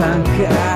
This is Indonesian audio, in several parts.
sanki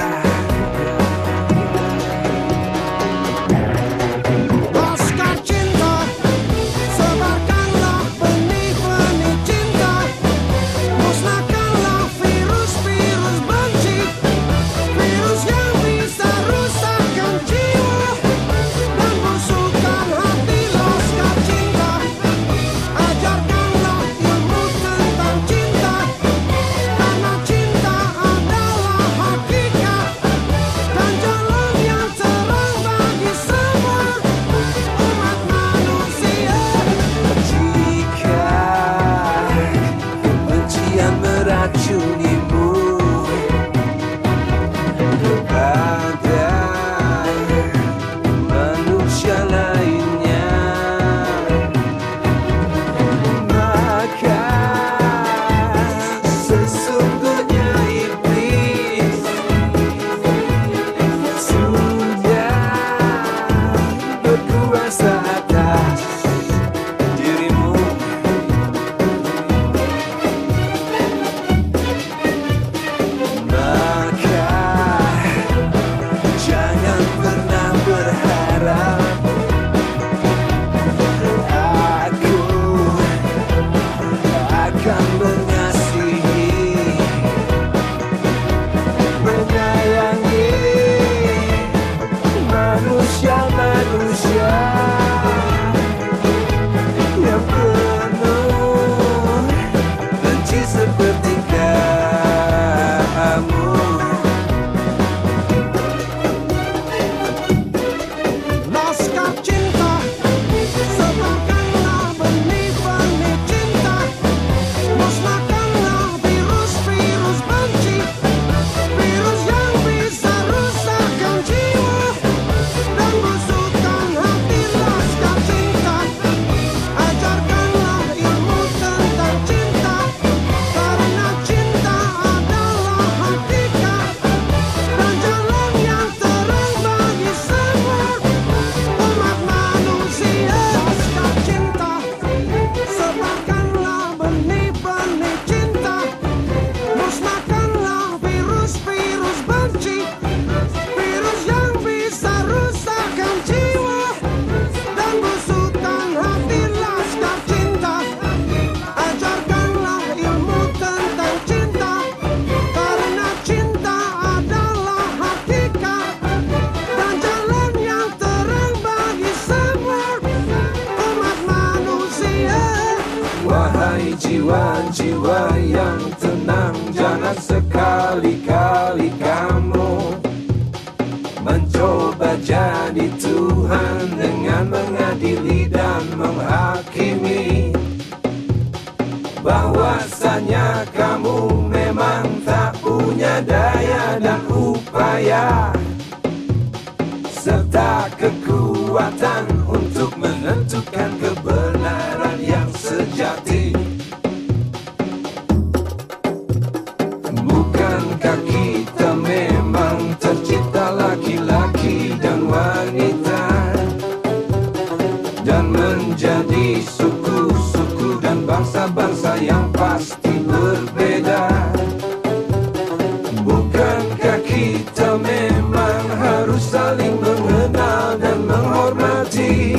jiwa-jiwa yang tenang. Jangan sekali-kali kamu Mencoba jadi Tuhan Dengan mengadili dan menghakimi. Bahwasanya kamu memang tak punya daya dan upaya Serta kekuatan untuk menentukan kebenaran yang sejati menjadi suku-suku dan bangsa-bangsa yang pasti berbeda Bukankah kita memang harus saling mengenal dan menghormati